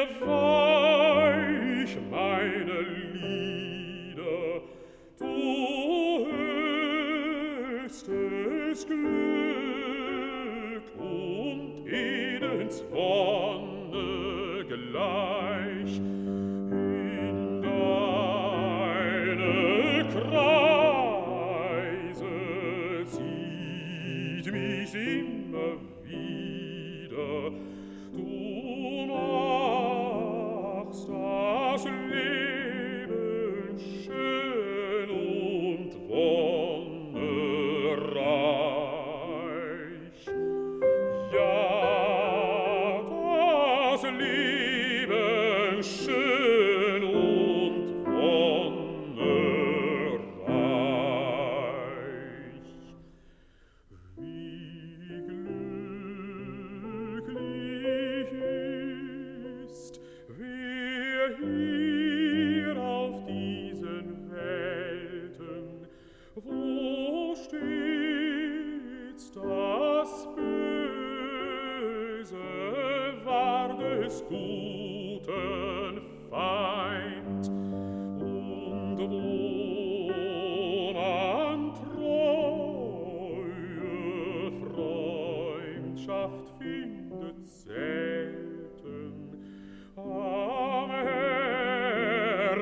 dir weich meine Lieder, du hörst und Edens Wonne gleich in deine Kreise mich immer wieder, du hier auf diesen Welten, wo stets das Böse war des Guten Feind, und wo an treue Freundschaft findet selten,